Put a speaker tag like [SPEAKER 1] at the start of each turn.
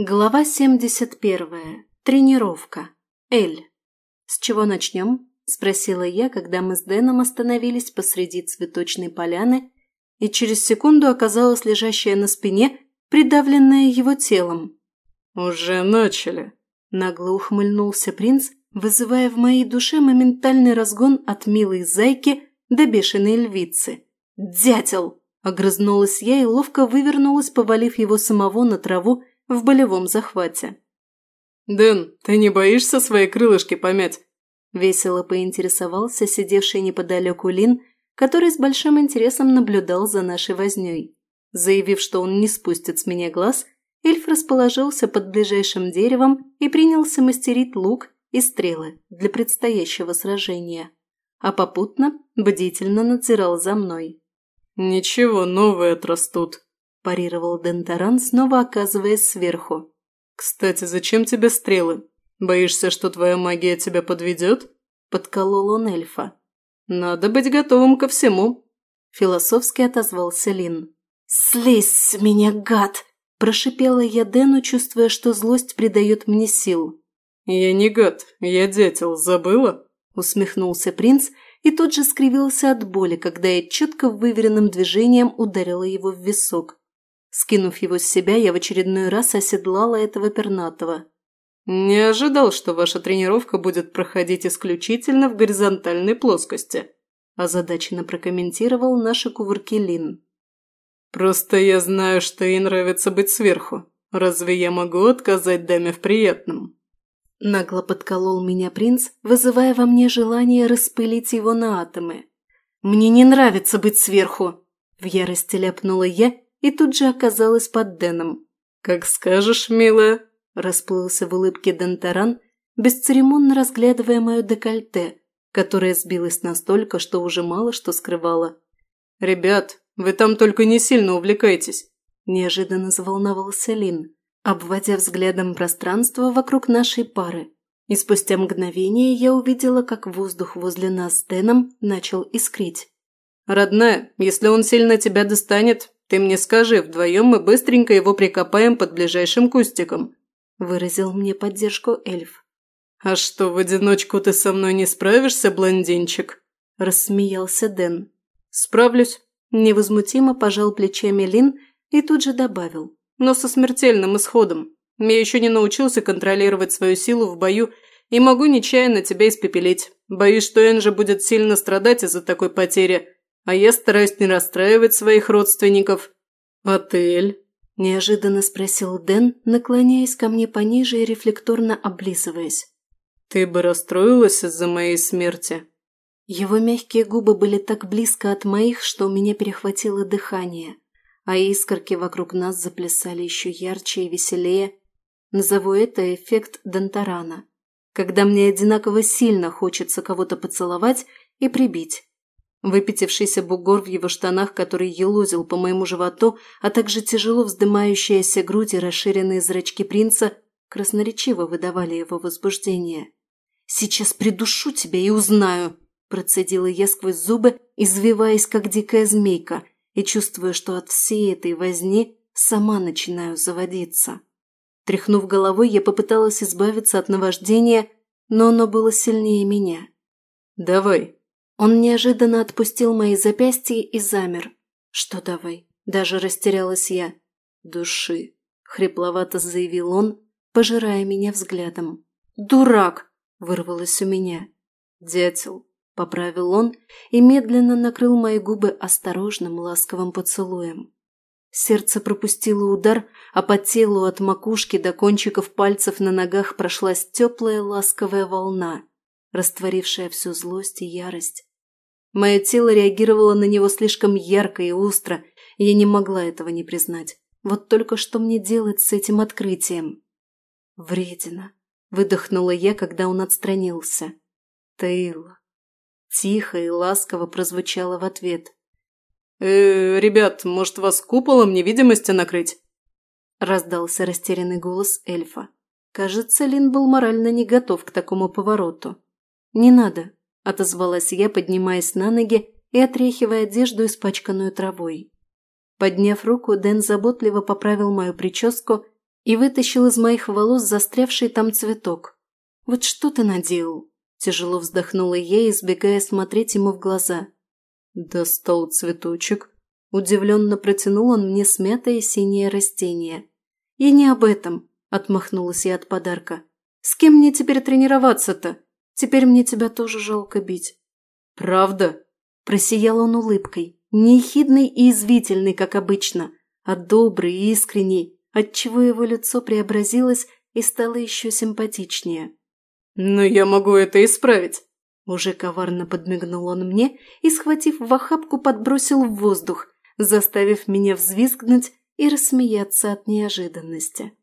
[SPEAKER 1] Глава 71. Тренировка. Эль. «С чего начнем?» – спросила я, когда мы с Дэном остановились посреди цветочной поляны, и через секунду оказалась лежащая на спине, придавленная его телом.
[SPEAKER 2] «Уже начали», –
[SPEAKER 1] нагло ухмыльнулся принц, вызывая в моей душе моментальный разгон от милой зайки до бешеной львицы. «Дятел!» – огрызнулась я и ловко вывернулась, повалив его самого на траву, в болевом захвате.
[SPEAKER 2] «Дэн, ты не боишься своей крылышки помять?»
[SPEAKER 1] – весело поинтересовался сидевший неподалеку Лин, который с большим интересом наблюдал за нашей вознёй. Заявив, что он не спустит с меня глаз, эльф расположился под ближайшим деревом и принялся мастерить лук и стрелы для предстоящего сражения, а попутно бдительно надзирал за мной.
[SPEAKER 2] «Ничего новое отрастут», парировал дентаран снова оказываясь сверху. «Кстати, зачем тебе стрелы? Боишься, что твоя магия тебя подведет?» – подколол он эльфа. «Надо быть готовым ко всему», – философски отозвался Лин.
[SPEAKER 1] «Слезь с меня, гад!» – прошипела я Дэну, чувствуя, что злость придает мне сил.
[SPEAKER 2] «Я не гад, я детел, забыла?» – усмехнулся принц и тут же скривился от боли, когда я четко выверенным движением ударила его в висок
[SPEAKER 1] скинув его с себя, я в очередной раз оседлала этого пернатого.
[SPEAKER 2] «Не ожидал, что ваша тренировка будет проходить исключительно в горизонтальной плоскости», озадаченно прокомментировал наши кувырки Лин. «Просто я знаю, что ей нравится быть сверху. Разве я могу отказать даме в приятном?»
[SPEAKER 1] Нагло подколол меня принц, вызывая во мне желание распылить его на атомы. «Мне не нравится быть сверху!» В ярости ляпнула я и тут же оказалась под Дэном.
[SPEAKER 2] «Как скажешь, милая», – расплылся в улыбке Дэн бесцеремонно разглядывая мое декольте, которое сбилось настолько, что уже мало что скрывало. «Ребят, вы там только не сильно увлекайтесь», – неожиданно заволновался Лин, обводя взглядом пространство вокруг нашей пары. И спустя мгновение я увидела, как воздух возле нас с Дэном начал искрить. «Родная, если он сильно тебя достанет, ты мне скажи, вдвоем мы быстренько его прикопаем под ближайшим кустиком», – выразил мне поддержку эльф. «А что, в одиночку ты со мной не справишься, блондинчик?» – рассмеялся Дэн. «Справлюсь», – невозмутимо пожал плечами Лин и тут же добавил. «Но со смертельным исходом. Я еще не научился контролировать свою силу в бою и могу нечаянно тебя испепелить. Боюсь, что Энжи будет сильно страдать из-за такой потери» а я стараюсь не расстраивать своих родственников. Отель?» – неожиданно спросил Дэн, наклоняясь ко мне пониже и рефлекторно облизываясь. «Ты бы расстроилась из-за моей смерти?»
[SPEAKER 1] Его мягкие губы были так близко от моих, что у меня перехватило дыхание, а искорки вокруг нас заплясали еще ярче и веселее. Назову это эффект Дантарана, когда мне одинаково сильно хочется кого-то поцеловать и прибить, Выпятившийся бугор в его штанах, который елозил по моему животу, а также тяжело вздымающаяся грудь и расширенные зрачки принца красноречиво выдавали его возбуждение. «Сейчас придушу тебя и узнаю!» – процедила я сквозь зубы, извиваясь, как дикая змейка, и чувствуя, что от всей этой возни сама начинаю заводиться. Тряхнув головой, я попыталась избавиться от наваждения, но оно было сильнее меня.
[SPEAKER 2] «Давай!»
[SPEAKER 1] Он неожиданно отпустил мои запястья и замер. «Что давай?» – даже растерялась я. «Души», – хрипловато заявил он, пожирая меня взглядом. «Дурак!» – вырвалось у меня. «Дятел», – поправил он и медленно накрыл мои губы осторожным ласковым поцелуем. Сердце пропустило удар, а по телу от макушки до кончиков пальцев на ногах прошлась теплая ласковая волна, растворившая всю злость и ярость, Мое тело реагировало на него слишком ярко и остро, и я не могла этого не признать. Вот только что мне делать с этим открытием? Вредина. Выдохнула я, когда он отстранился. Тейла. Тихо и ласково прозвучало в ответ.
[SPEAKER 2] «Э, ребят, может, вас куполом невидимости накрыть?»
[SPEAKER 1] Раздался растерянный голос эльфа. Кажется, Лин был морально не готов к такому повороту. «Не надо», отозвалась я, поднимаясь на ноги и отряхивая одежду, испачканную травой. Подняв руку, Дэн заботливо поправил мою прическу и вытащил из моих волос застрявший там цветок. «Вот что ты наделал?» Тяжело вздохнула я, избегая смотреть ему в глаза.
[SPEAKER 2] «Достал цветочек». Удивленно протянул он мне смятое синее растение.
[SPEAKER 1] «Я не об этом», – отмахнулась я от подарка. «С кем мне теперь тренироваться-то? Теперь мне тебя тоже жалко бить».
[SPEAKER 2] «Правда?»
[SPEAKER 1] Просиял он улыбкой, не нехидный и извительный, как обычно, а добрый и искренний, отчего его лицо преобразилось и стало еще симпатичнее.
[SPEAKER 2] «Но я могу это исправить!»
[SPEAKER 1] Уже коварно подмигнул он мне и, схватив в охапку, подбросил в воздух, заставив меня взвизгнуть и рассмеяться от неожиданности.